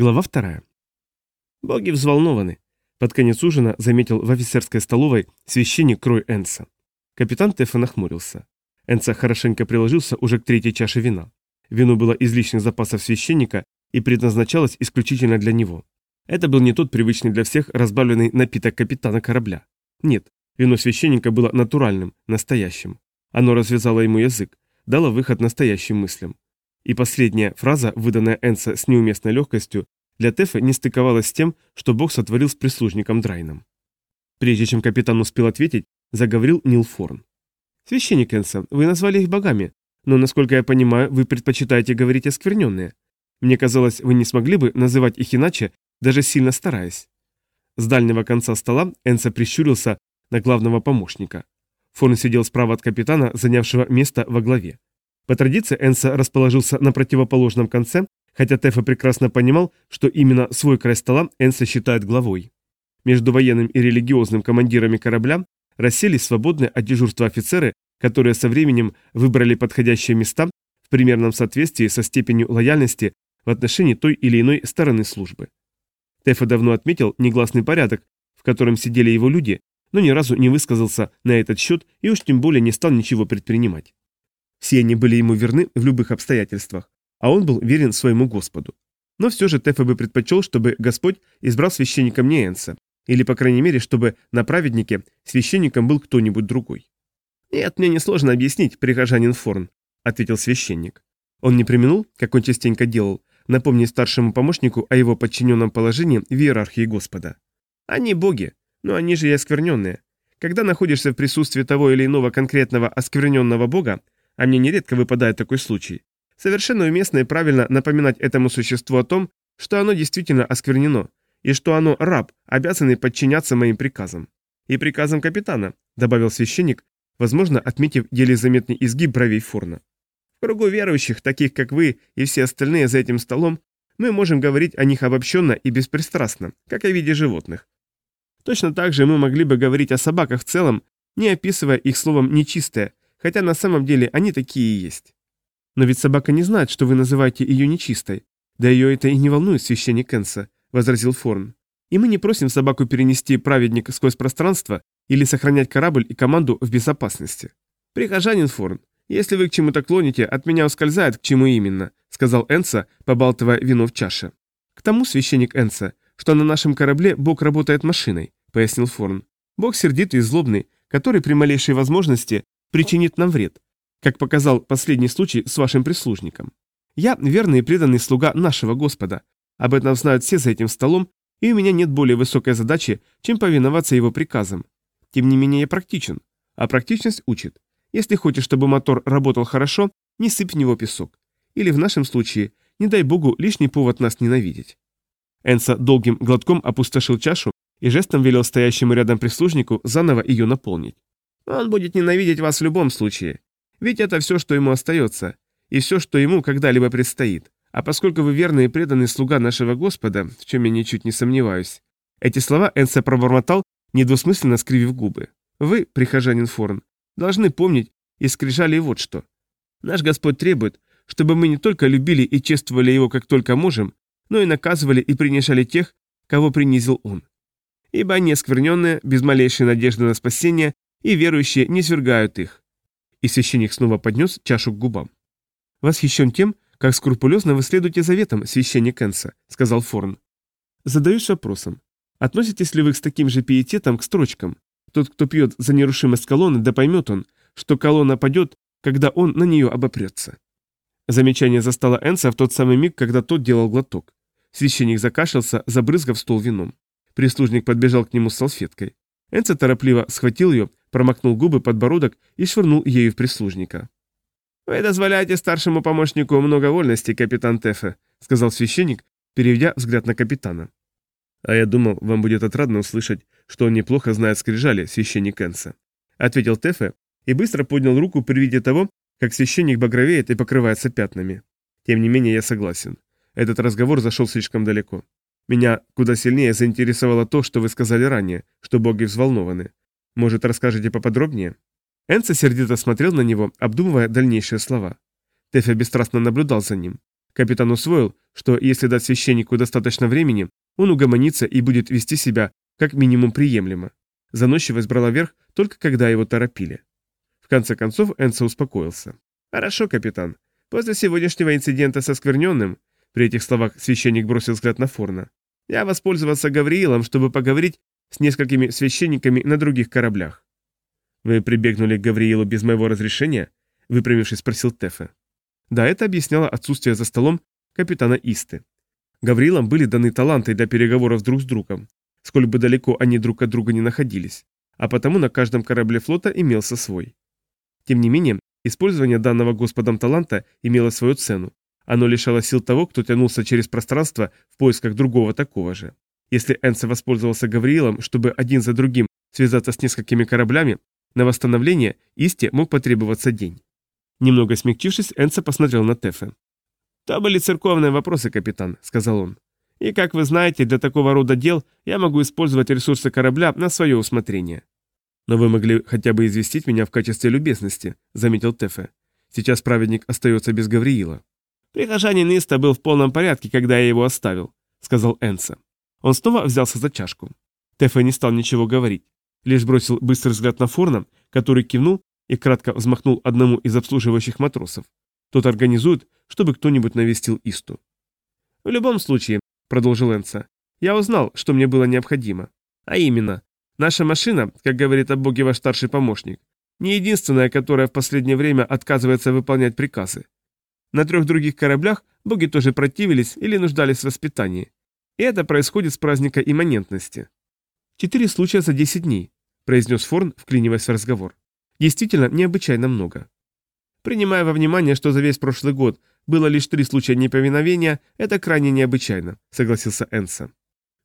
Глава вторая. Боги взволнованы. Под конец ужина заметил в офицерской столовой священник Крой Энса. Капитан Тефа нахмурился. Энса хорошенько приложился уже к третьей чаше вина. Вино было из личных запасов священника и предназначалось исключительно для него. Это был не тот привычный для всех разбавленный напиток капитана корабля. Нет, вино священника было натуральным, настоящим. Оно развязало ему язык, дало выход настоящим мыслям. И последняя фраза, выданная Энса с неуместной легкостью, для Тефы не стыковалась с тем, что Бог сотворил с прислужником Драйном. Прежде чем капитан успел ответить, заговорил Нил Форн. «Священник Энса, вы назвали их богами, но, насколько я понимаю, вы предпочитаете говорить оскверненные. Мне казалось, вы не смогли бы называть их иначе, даже сильно стараясь». С дальнего конца стола Энса прищурился на главного помощника. Форн сидел справа от капитана, занявшего место во главе. По традиции Энса расположился на противоположном конце, хотя Тефа прекрасно понимал, что именно свой край стола Энса считает главой. Между военным и религиозным командирами корабля расселись свободные от дежурства офицеры, которые со временем выбрали подходящие места в примерном соответствии со степенью лояльности в отношении той или иной стороны службы. Тефа давно отметил негласный порядок, в котором сидели его люди, но ни разу не высказался на этот счет и уж тем более не стал ничего предпринимать. Все они были ему верны в любых обстоятельствах, а он был верен своему Господу. Но все же ТФБ предпочел, чтобы Господь избрал священником Неенса, или, по крайней мере, чтобы на праведнике священником был кто-нибудь другой. «Нет, мне несложно объяснить, прихожанин Форн», — ответил священник. Он не применил, как он частенько делал, напомнить старшему помощнику о его подчиненном положении в иерархии Господа. «Они боги, но они же и оскверненные. Когда находишься в присутствии того или иного конкретного оскверненного бога, а мне нередко выпадает такой случай. Совершенно уместно и правильно напоминать этому существу о том, что оно действительно осквернено, и что оно раб, обязанный подчиняться моим приказам. И приказам капитана, добавил священник, возможно, отметив еле заметный изгиб бровей Форна. В кругу верующих, таких как вы и все остальные за этим столом, мы можем говорить о них обобщенно и беспристрастно, как о виде животных. Точно так же мы могли бы говорить о собаках в целом, не описывая их словом «нечистое», хотя на самом деле они такие и есть. Но ведь собака не знает, что вы называете ее нечистой. Да ее это и не волнует, священник Энса, возразил Форн. И мы не просим собаку перенести праведника сквозь пространство или сохранять корабль и команду в безопасности. Прихожанин Форн, если вы к чему-то клоните, от меня ускользает, к чему именно, сказал Энса, побалтывая вино в чаше. К тому, священник Энса, что на нашем корабле Бог работает машиной, пояснил Форн. Бог сердитый и злобный, который при малейшей возможности причинит нам вред, как показал последний случай с вашим прислужником. Я верный и преданный слуга нашего Господа. Об этом знают все за этим столом, и у меня нет более высокой задачи, чем повиноваться его приказам. Тем не менее, я практичен, а практичность учит. Если хочешь, чтобы мотор работал хорошо, не сыпь в него песок. Или в нашем случае, не дай богу, лишний повод нас ненавидеть. Энса долгим глотком опустошил чашу и жестом велел стоящему рядом прислужнику заново ее наполнить. Он будет ненавидеть вас в любом случае. Ведь это все, что ему остается, и все, что ему когда-либо предстоит. А поскольку вы верный и преданный слуга нашего Господа, в чем я ничуть не сомневаюсь». Эти слова Энса пробормотал, недвусмысленно скривив губы. «Вы, прихожанин Форн, должны помнить и скрижали вот что. Наш Господь требует, чтобы мы не только любили и чествовали Его как только можем, но и наказывали и принижали тех, кого принизил Он. Ибо они оскверненные, без малейшей надежды на спасение, и верующие не свергают их». И священник снова поднес чашу к губам. «Восхищен тем, как скрупулезно вы следуете заветам, священник Энса», — сказал Форн. «Задаюсь вопросом. Относитесь ли вы с таким же пиететом к строчкам? Тот, кто пьет за нерушимость колонны, да поймет он, что колонна падет, когда он на нее обопрется». Замечание застало Энса в тот самый миг, когда тот делал глоток. Священник закашлялся, забрызгав стол вином. Прислужник подбежал к нему с салфеткой. Энса торопливо схватил ее промокнул губы, подбородок и швырнул ею в прислужника. «Вы дозволяете старшему помощнику много вольности, капитан Тефе», сказал священник, переведя взгляд на капитана. «А я думал, вам будет отрадно услышать, что он неплохо знает скрижали, священник Энса», ответил Тефе и быстро поднял руку при виде того, как священник багровеет и покрывается пятнами. Тем не менее, я согласен. Этот разговор зашел слишком далеко. Меня куда сильнее заинтересовало то, что вы сказали ранее, что боги взволнованы. Может, расскажете поподробнее?» Энце сердито смотрел на него, обдумывая дальнейшие слова. Тэффи бесстрастно наблюдал за ним. Капитан усвоил, что если дать священнику достаточно времени, он угомонится и будет вести себя как минимум приемлемо. Заносчивость брала верх только когда его торопили. В конце концов Энце успокоился. «Хорошо, капитан. После сегодняшнего инцидента со скверненным...» При этих словах священник бросил взгляд на Форна. «Я воспользовался Гавриилом, чтобы поговорить с несколькими священниками на других кораблях. «Вы прибегнули к Гавриилу без моего разрешения?» – выпрямившись, спросил Тефе. Да, это объясняло отсутствие за столом капитана Исты. Гавриилам были даны таланты для переговоров друг с другом, сколь бы далеко они друг от друга не находились, а потому на каждом корабле флота имелся свой. Тем не менее, использование данного господом таланта имело свою цену. Оно лишало сил того, кто тянулся через пространство в поисках другого такого же. Если Энса воспользовался Гавриилом, чтобы один за другим связаться с несколькими кораблями, на восстановление Исте мог потребоваться день. Немного смягчившись, Энса посмотрел на Тефе. "То были церковные вопросы, капитан», — сказал он. «И, как вы знаете, для такого рода дел я могу использовать ресурсы корабля на свое усмотрение». «Но вы могли хотя бы известить меня в качестве любезности», — заметил Тефе. «Сейчас праведник остается без Гавриила». «Прихожанин Иста был в полном порядке, когда я его оставил», — сказал Энса. Он снова взялся за чашку. Тэфа не стал ничего говорить, лишь бросил быстрый взгляд на Форна, который кивнул и кратко взмахнул одному из обслуживающих матросов. Тот организует, чтобы кто-нибудь навестил Исту. «В любом случае», — продолжил Энца, — «я узнал, что мне было необходимо. А именно, наша машина, как говорит о боге ваш старший помощник, не единственная, которая в последнее время отказывается выполнять приказы. На трех других кораблях боги тоже противились или нуждались в воспитании. И это происходит с праздника имманентности. Четыре случая за 10 дней, произнес Форн, вклиниваясь в разговор. Действительно, необычайно много. Принимая во внимание, что за весь прошлый год было лишь три случая неповиновения, это крайне необычайно, согласился Энса.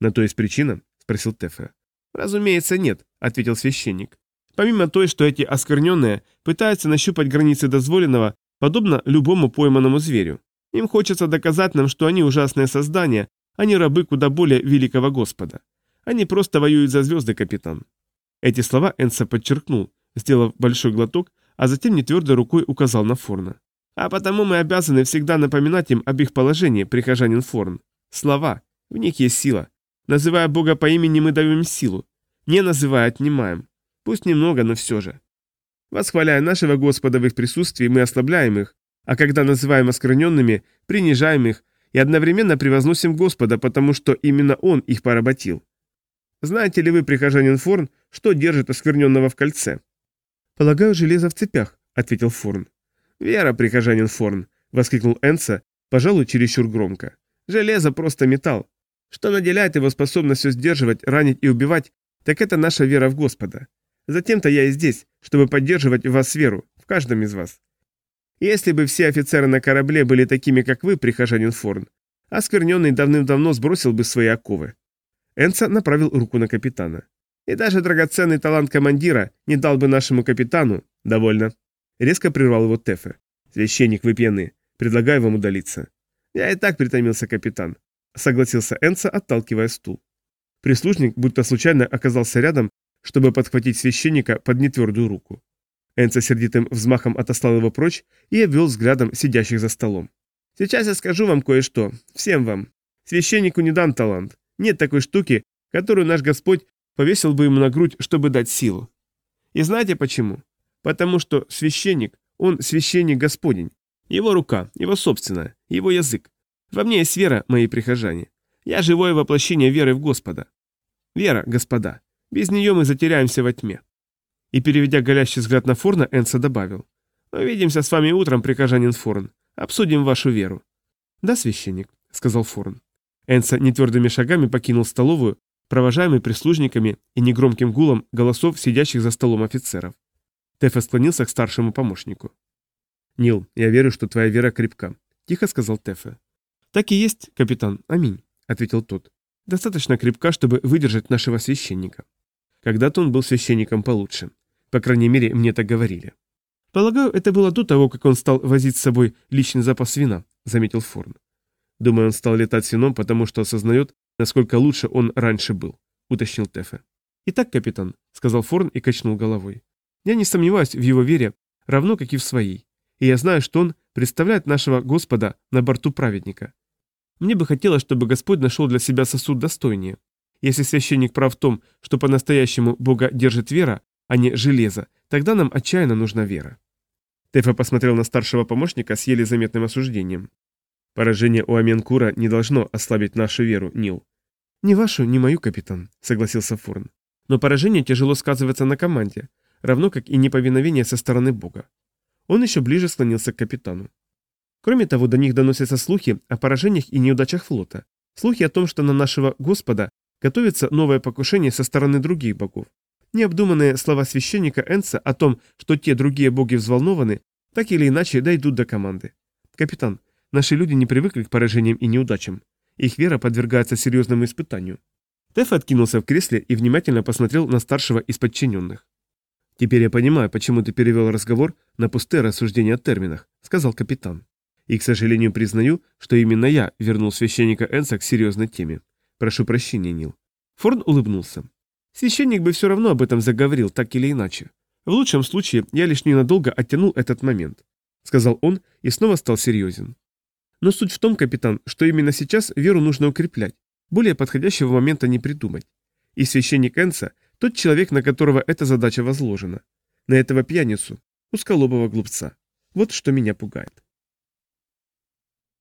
На то есть причина? спросил Тефе. Разумеется, нет, ответил священник. Помимо той, что эти оскверненные пытаются нащупать границы дозволенного, подобно любому пойманному зверю. Им хочется доказать нам, что они ужасные создания, они рабы куда более великого Господа. Они просто воюют за звезды, капитан». Эти слова Энса подчеркнул, сделав большой глоток, а затем нетвердой рукой указал на Форна. «А потому мы обязаны всегда напоминать им об их положении, прихожанин Форн. Слова. В них есть сила. Называя Бога по имени, мы даем силу. Не называя, отнимаем. Пусть немного, но все же. Восхваляя нашего Господа в их присутствии, мы ослабляем их, а когда называем оскверненными, принижаем их, и одновременно превозносим Господа, потому что именно Он их поработил. Знаете ли вы, прихожанин Форн, что держит оскверненного в кольце?» «Полагаю, железо в цепях», — ответил Форн. «Вера, прихожанин Форн», — воскликнул Энса, пожалуй, чересчур громко. «Железо просто металл. Что наделяет его способностью сдерживать, ранить и убивать, так это наша вера в Господа. Затем-то я и здесь, чтобы поддерживать в вас веру, в каждом из вас. Если бы все офицеры на корабле были такими, как вы, прихожанин Форн, оскверненный давным-давно сбросил бы свои оковы. Энца направил руку на капитана. И даже драгоценный талант командира не дал бы нашему капитану... Довольно. Резко прервал его Тефе. Священник, вы пьяны. Предлагаю вам удалиться. Я и так притомился, капитан. Согласился Энца, отталкивая стул. Прислужник будто случайно оказался рядом, чтобы подхватить священника под нетвердую руку. Энца сердитым взмахом отослал его прочь и обвел взглядом сидящих за столом. «Сейчас я скажу вам кое-что. Всем вам. Священнику не дан талант. Нет такой штуки, которую наш Господь повесил бы ему на грудь, чтобы дать силу. И знаете почему? Потому что священник, он священник Господень. Его рука, его собственная, его язык. Во мне есть вера, мои прихожане. Я живое воплощение веры в Господа. Вера, господа. Без нее мы затеряемся во тьме. И, переведя голящий взгляд на Форна, Энса добавил. «Увидимся с вами утром, прикажанин Фурн. Обсудим вашу веру». «Да, священник», — сказал Форн. Энса нетвердыми шагами покинул столовую, провожаемый прислужниками и негромким гулом голосов сидящих за столом офицеров. Тефа склонился к старшему помощнику. «Нил, я верю, что твоя вера крепка», — тихо сказал Тефа. «Так и есть, капитан, аминь», — ответил тот. «Достаточно крепка, чтобы выдержать нашего священника». Когда-то он был священником получше. По крайней мере, мне так говорили. Полагаю, это было до того, как он стал возить с собой личный запас вина, заметил Форн. Думаю, он стал летать с вином, потому что осознает, насколько лучше он раньше был, уточнил Тефе. Итак, капитан, сказал Форн и качнул головой. Я не сомневаюсь в его вере, равно как и в своей. И я знаю, что он представляет нашего Господа на борту праведника. Мне бы хотелось, чтобы Господь нашел для себя сосуд достойнее. Если священник прав в том, что по-настоящему Бога держит вера, а не железо, тогда нам отчаянно нужна вера. Тефа посмотрел на старшего помощника с еле заметным осуждением. «Поражение у Аменкура не должно ослабить нашу веру, Нил». «Ни вашу, ни мою, капитан», — согласился Фурн. «Но поражение тяжело сказывается на команде, равно как и неповиновение со стороны Бога». Он еще ближе склонился к капитану. Кроме того, до них доносятся слухи о поражениях и неудачах флота, слухи о том, что на нашего Господа готовится новое покушение со стороны других богов. Необдуманные слова священника Энса о том, что те другие боги взволнованы, так или иначе дойдут до команды. Капитан, наши люди не привыкли к поражениям и неудачам. Их вера подвергается серьезному испытанию. Теф откинулся в кресле и внимательно посмотрел на старшего из подчиненных. «Теперь я понимаю, почему ты перевел разговор на пустые рассуждения о терминах», — сказал капитан. «И, к сожалению, признаю, что именно я вернул священника Энса к серьезной теме. Прошу прощения, Нил». Форн улыбнулся. Священник бы все равно об этом заговорил, так или иначе. В лучшем случае я лишь ненадолго оттянул этот момент», — сказал он и снова стал серьезен. «Но суть в том, капитан, что именно сейчас веру нужно укреплять. Более подходящего момента не придумать. И священник Энса — тот человек, на которого эта задача возложена. На этого пьяницу, узколобого глупца. Вот что меня пугает».